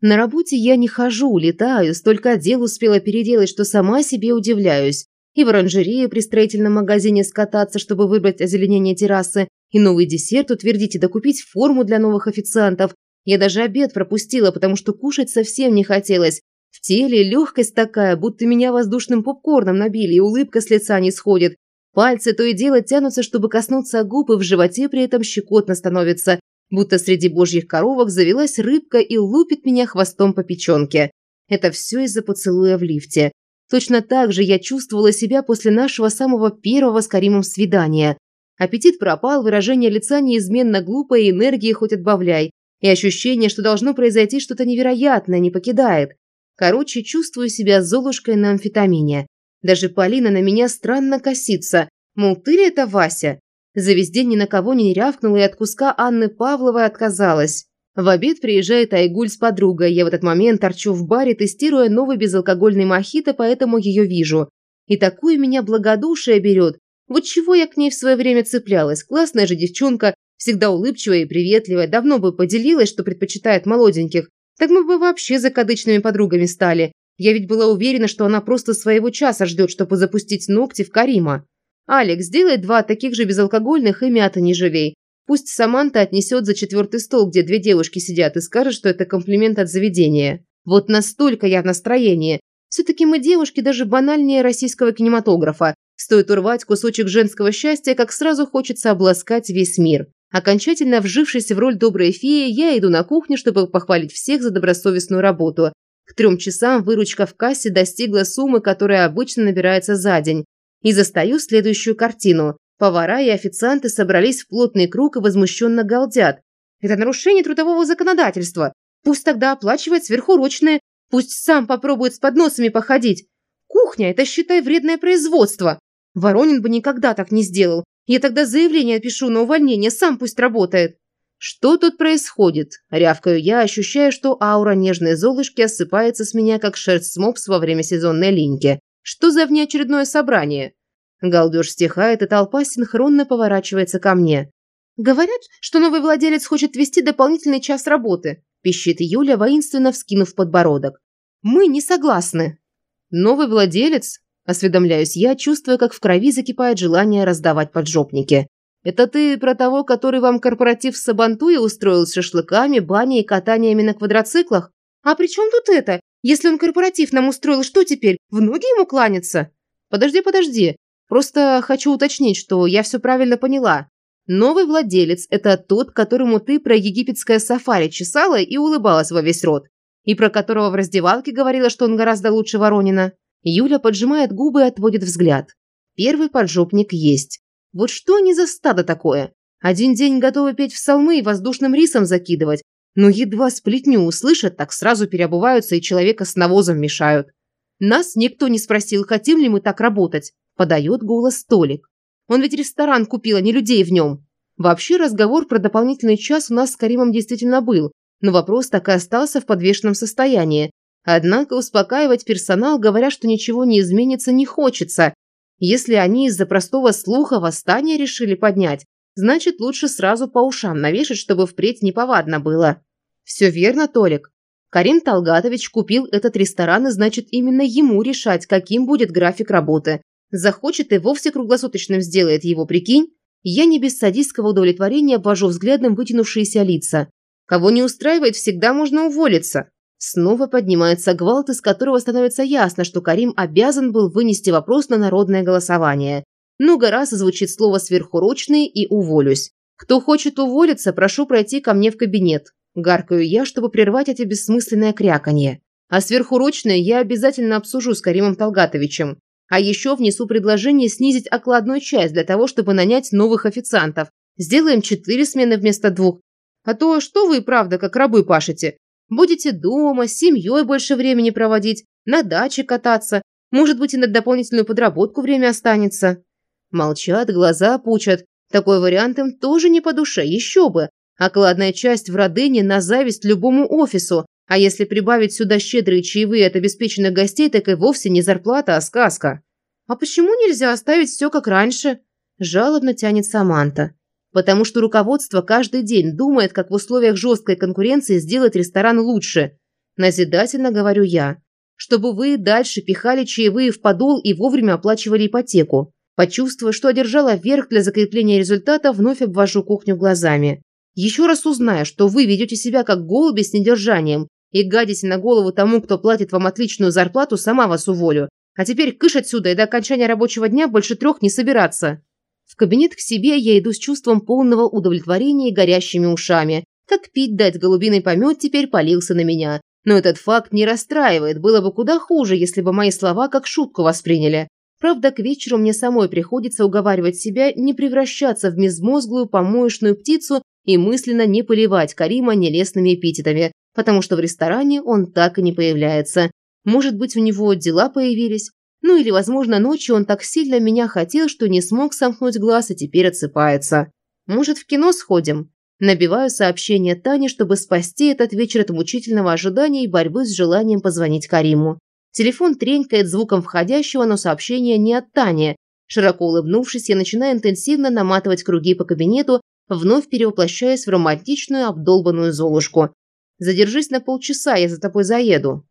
На работе я не хожу, летаю, столько дел успела переделать, что сама себе удивляюсь. И в оранжерее при строительном магазине скататься, чтобы выбрать озеленение террасы, и новый десерт утвердить и докупить форму для новых официантов. Я даже обед пропустила, потому что кушать совсем не хотелось. В теле легкость такая, будто меня воздушным попкорном набили, и улыбка с лица не сходит. Пальцы то и дело тянутся, чтобы коснуться губ, и в животе при этом щекотно становится, будто среди божьих коровок завелась рыбка и лупит меня хвостом по печенке. Это все из-за поцелуя в лифте. Точно так же я чувствовала себя после нашего самого первого с Каримом свидания. Аппетит пропал, выражение лица неизменно глупое, энергии хоть отбавляй. И ощущение, что должно произойти что-то невероятное, не покидает. Короче, чувствую себя золушкой на амфетамине. Даже Полина на меня странно косится. Мол, ты ли это Вася? За весь день ни на кого не рявкнула и от куска Анны Павловой отказалась. В обед приезжает Айгуль с подругой. Я в этот момент торчу в баре, тестируя новый безалкогольный мохито, поэтому ее вижу. И такое меня благодушие берет. Вот чего я к ней в свое время цеплялась. Классная же девчонка, всегда улыбчивая и приветливая. Давно бы поделилась, что предпочитает молоденьких. Так мы бы вообще закадычными подругами стали. Я ведь была уверена, что она просто своего часа ждет, чтобы запустить ногти в Карима. «Алекс, сделай два таких же безалкогольных и мята не жалей. Пусть Саманта отнесет за четвертый стол, где две девушки сидят, и скажет, что это комплимент от заведения. Вот настолько я в настроении. Все-таки мы девушки даже банальнее российского кинематографа. Стоит урвать кусочек женского счастья, как сразу хочется обласкать весь мир. Окончательно вжившись в роль доброй феи, я иду на кухню, чтобы похвалить всех за добросовестную работу. К трем часам выручка в кассе достигла суммы, которая обычно набирается за день. И застаю следующую картину. Повара и официанты собрались в плотный круг и возмущенно галдят. Это нарушение трудового законодательства. Пусть тогда оплачивает сверхурочные, пусть сам попробует с подносами походить. Кухня – это, считай, вредное производство. Воронин бы никогда так не сделал. Я тогда заявление пишу на увольнение, сам пусть работает. «Что тут происходит?» – рявкаю я, ощущая, что аура нежной золушки осыпается с меня, как шерсть с мопс во время сезонной линьки. «Что за внеочередное собрание?» Галдеж стихает, и толпа синхронно поворачивается ко мне. «Говорят, что новый владелец хочет вести дополнительный час работы», – пищит Юля, воинственно вскинув подбородок. «Мы не согласны». «Новый владелец?» – осведомляюсь я, чувствуя, как в крови закипает желание раздавать поджопники. Это ты про того, который вам корпоратив в Сабантуе устроил с шашлыками, баней и катаниями на квадроциклах? А при чем тут это? Если он корпоратив нам устроил, что теперь? В ноги ему кланяться? Подожди, подожди. Просто хочу уточнить, что я все правильно поняла. Новый владелец – это тот, которому ты про египетское сафари чесала и улыбалась во весь рот. И про которого в раздевалке говорила, что он гораздо лучше Воронина. Юля поджимает губы и отводит взгляд. Первый поджопник есть. Вот что они за стадо такое? Один день готовы петь в салмы и воздушным рисом закидывать, но едва сплетню услышат, так сразу переобуваются и человека с навозом мешают. Нас никто не спросил, хотим ли мы так работать. Подает голос Толик. Он ведь ресторан купил, а не людей в нем. Вообще разговор про дополнительный час у нас с Каримом действительно был, но вопрос так и остался в подвешенном состоянии. Однако успокаивать персонал, говоря, что ничего не изменится, не хочется, если они из-за простого слуха восстание решили поднять, значит, лучше сразу по ушам навешать, чтобы впредь неповадно было. Все верно, Толик. Карим Талгатович купил этот ресторан, и значит, именно ему решать, каким будет график работы. Захочет и вовсе круглосуточным сделает его, прикинь? Я не без садистского удовлетворения обвожу взглядом вытянувшиеся лица. Кого не устраивает, всегда можно уволиться. Снова поднимается гвалт, из которого становится ясно, что Карим обязан был вынести вопрос на народное голосование. Много раз звучит слово «сверхурочный» и «уволюсь». Кто хочет уволиться, прошу пройти ко мне в кабинет. Гаркаю я, чтобы прервать эти бессмысленное кряканье. А сверхурочное я обязательно обсужу с Каримом Талгатовичем. А еще внесу предложение снизить окладную часть для того, чтобы нанять новых официантов. Сделаем четыре смены вместо двух. А то что вы, правда, как рабы пашете? Будете дома, с семьей больше времени проводить, на даче кататься. Может быть, и на дополнительную подработку время останется. Молчат, глаза пучат. Такой вариант им тоже не по душе, еще бы. Окладная часть в родыне на зависть любому офису. А если прибавить сюда щедрые чаевые от обеспеченных гостей, так и вовсе не зарплата, а сказка. А почему нельзя оставить все как раньше? Жалобно тянет Саманта. Потому что руководство каждый день думает, как в условиях жесткой конкуренции сделать ресторан лучше. Назидательно говорю я. Чтобы вы дальше пихали чаевые в подол и вовремя оплачивали ипотеку. Почувствуя, что одержала верх для закрепления результата, вновь обвожу кухню глазами. Еще раз узнаю, что вы ведете себя как голуби с недержанием и гадите на голову тому, кто платит вам отличную зарплату, сама вас уволю. А теперь кыш отсюда и до окончания рабочего дня больше трех не собираться. В кабинет к себе я иду с чувством полного удовлетворения и горящими ушами. Как пить дать голубиный помет теперь полился на меня. Но этот факт не расстраивает, было бы куда хуже, если бы мои слова как шутку восприняли. Правда, к вечеру мне самой приходится уговаривать себя не превращаться в безмозглую помоечную птицу и мысленно не поливать Карима нелестными эпитетами, потому что в ресторане он так и не появляется. Может быть, у него дела появились? Ну или, возможно, ночью он так сильно меня хотел, что не смог сомкнуть глаз и теперь отсыпается. Может, в кино сходим? Набиваю сообщение Тане, чтобы спасти этот вечер от мучительного ожидания и борьбы с желанием позвонить Кариму. Телефон тренькает звуком входящего, но сообщение не от Тани. Широко улыбнувшись, я начинаю интенсивно наматывать круги по кабинету, вновь перевоплощаясь в романтичную обдолбанную Золушку. «Задержись на полчаса, я за тобой заеду».